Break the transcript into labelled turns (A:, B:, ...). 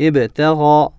A: ابتغى